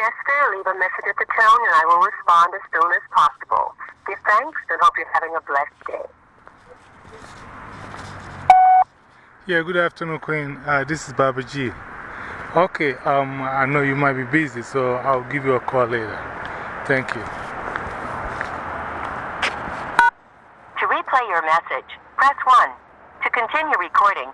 Leave a message at the tone, and I will respond as soon as possible. Give thanks and hope you're having a blessed day. Yeah, good afternoon, Queen. Uh, this is Baba G. Okay, um, I know you might be busy, so I'll give you a call later. Thank you. To replay your message, press 1. To continue recording,